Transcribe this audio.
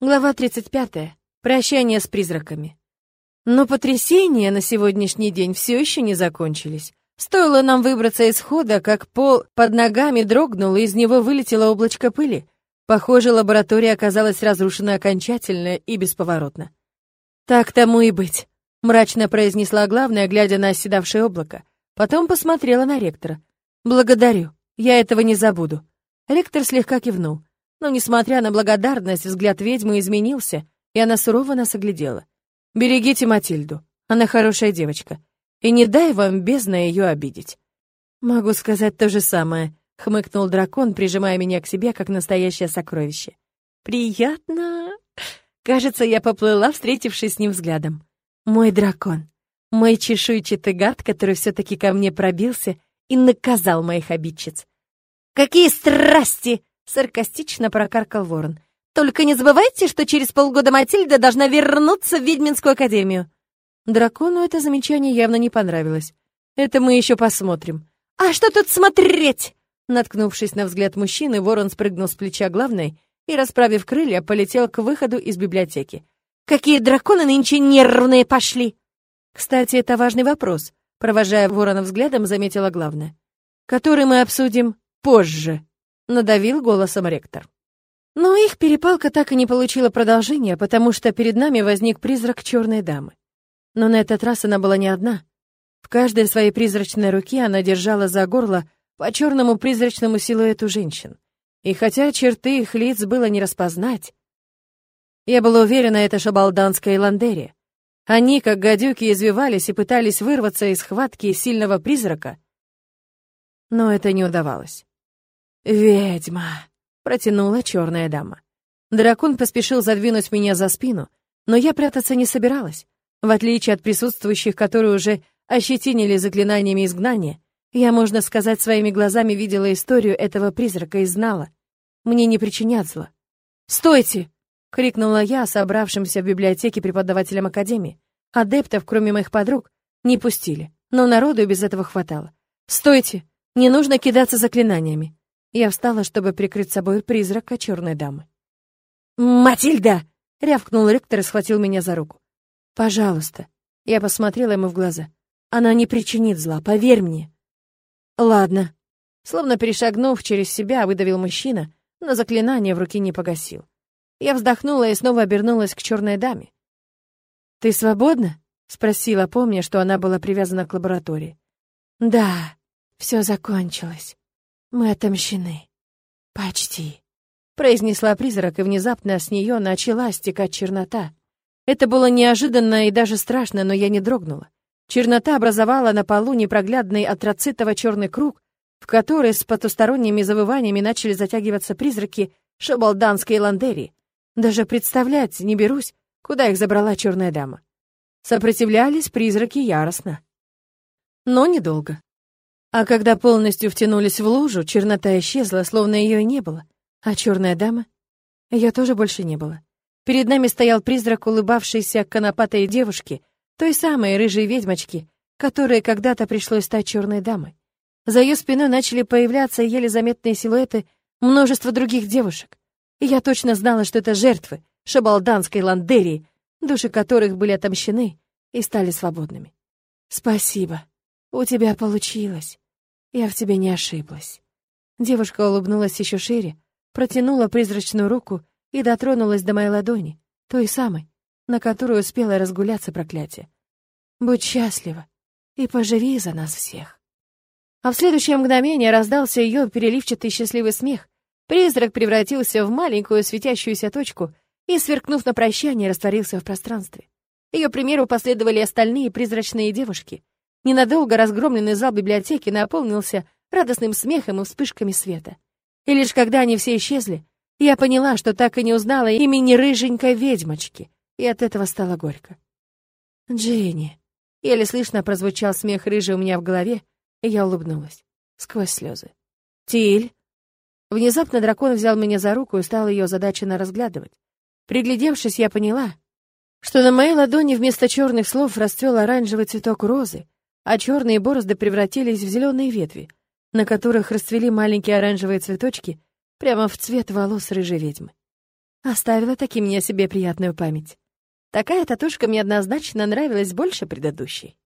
Глава 35. Прощание с призраками. Но потрясения на сегодняшний день все еще не закончились. Стоило нам выбраться из хода, как пол под ногами дрогнул, и из него вылетело облачко пыли. Похоже, лаборатория оказалась разрушена окончательно и бесповоротно. «Так тому и быть», — мрачно произнесла главная, глядя на оседавшее облако. Потом посмотрела на ректора. «Благодарю, я этого не забуду». Ректор слегка кивнул. Но, несмотря на благодарность, взгляд ведьмы изменился, и она сурово нас оглядела. «Берегите Матильду, она хорошая девочка, и не дай вам бездна ее обидеть». «Могу сказать то же самое», — хмыкнул дракон, прижимая меня к себе, как настоящее сокровище. «Приятно!» Кажется, я поплыла, встретившись с ним взглядом. «Мой дракон, мой чешуйчатый гад, который все-таки ко мне пробился и наказал моих обидчиц. Какие страсти!» Саркастично прокаркал ворон. «Только не забывайте, что через полгода Матильда должна вернуться в Ведьминскую академию». Дракону это замечание явно не понравилось. «Это мы еще посмотрим». «А что тут смотреть?» Наткнувшись на взгляд мужчины, ворон спрыгнул с плеча главной и, расправив крылья, полетел к выходу из библиотеки. «Какие драконы нынче нервные пошли!» «Кстати, это важный вопрос», — провожая ворона взглядом, заметила главная, «который мы обсудим позже» надавил голосом ректор. Но их перепалка так и не получила продолжения, потому что перед нами возник призрак черной дамы. Но на этот раз она была не одна. В каждой своей призрачной руке она держала за горло по черному призрачному силуэту женщин. И хотя черты их лиц было не распознать, я была уверена, это шабалданская Иландерия. Они, как гадюки, извивались и пытались вырваться из схватки сильного призрака, но это не удавалось. «Ведьма!» — протянула черная дама. Дракон поспешил задвинуть меня за спину, но я прятаться не собиралась. В отличие от присутствующих, которые уже ощетинили заклинаниями изгнания, я, можно сказать, своими глазами видела историю этого призрака и знала. Мне не причинят зла. «Стойте!» — крикнула я собравшимся в библиотеке преподавателям Академии. Адептов, кроме моих подруг, не пустили, но народу без этого хватало. «Стойте! Не нужно кидаться заклинаниями. Я встала, чтобы прикрыть собой призрака черной дамы. «Матильда!» — рявкнул ректор и схватил меня за руку. «Пожалуйста». Я посмотрела ему в глаза. «Она не причинит зла, поверь мне». «Ладно». Словно перешагнув через себя, выдавил мужчина, но заклинание в руки не погасил. Я вздохнула и снова обернулась к черной даме. «Ты свободна?» — спросила, помня, что она была привязана к лаборатории. «Да, все закончилось». Мы отомщены. Почти. Произнесла призрак, и внезапно с нее начала стекать чернота. Это было неожиданно и даже страшно, но я не дрогнула. Чернота образовала на полу непроглядный атроцитово-черный круг, в который с потусторонними завываниями начали затягиваться призраки шабалданской ландерии. Даже представлять не берусь, куда их забрала черная дама. Сопротивлялись призраки яростно. Но недолго. А когда полностью втянулись в лужу, чернота исчезла, словно ее и не было. А черная дама? Ее тоже больше не было. Перед нами стоял призрак улыбавшейся конопатой девушки, той самой рыжей ведьмочки, которой когда-то пришлось стать черной дамой. За ее спиной начали появляться еле заметные силуэты множества других девушек. И я точно знала, что это жертвы шабалданской ландерии, души которых были отомщены и стали свободными. «Спасибо», у тебя получилось. Я в тебе не ошиблась. Девушка улыбнулась еще шире, протянула призрачную руку и дотронулась до моей ладони, той самой, на которую успела разгуляться проклятие. Будь счастлива и поживи за нас всех. А в следующее мгновение раздался ее переливчатый счастливый смех. Призрак превратился в маленькую светящуюся точку и, сверкнув на прощание, растворился в пространстве. Ее примеру последовали остальные призрачные девушки. Ненадолго разгромленный зал библиотеки наполнился радостным смехом и вспышками света. И лишь когда они все исчезли, я поняла, что так и не узнала имени рыженькой ведьмочки, и от этого стало горько. «Дженни!» Еле слышно прозвучал смех рыжий у меня в голове, и я улыбнулась, сквозь слезы. «Тиль!» Внезапно дракон взял меня за руку и стал ее задаченно разглядывать. Приглядевшись, я поняла, что на моей ладони вместо черных слов расцвел оранжевый цветок розы, а черные борозды превратились в зеленые ветви, на которых расцвели маленькие оранжевые цветочки прямо в цвет волос рыжей ведьмы. Оставила таки мне себе приятную память. Такая татушка мне однозначно нравилась больше предыдущей.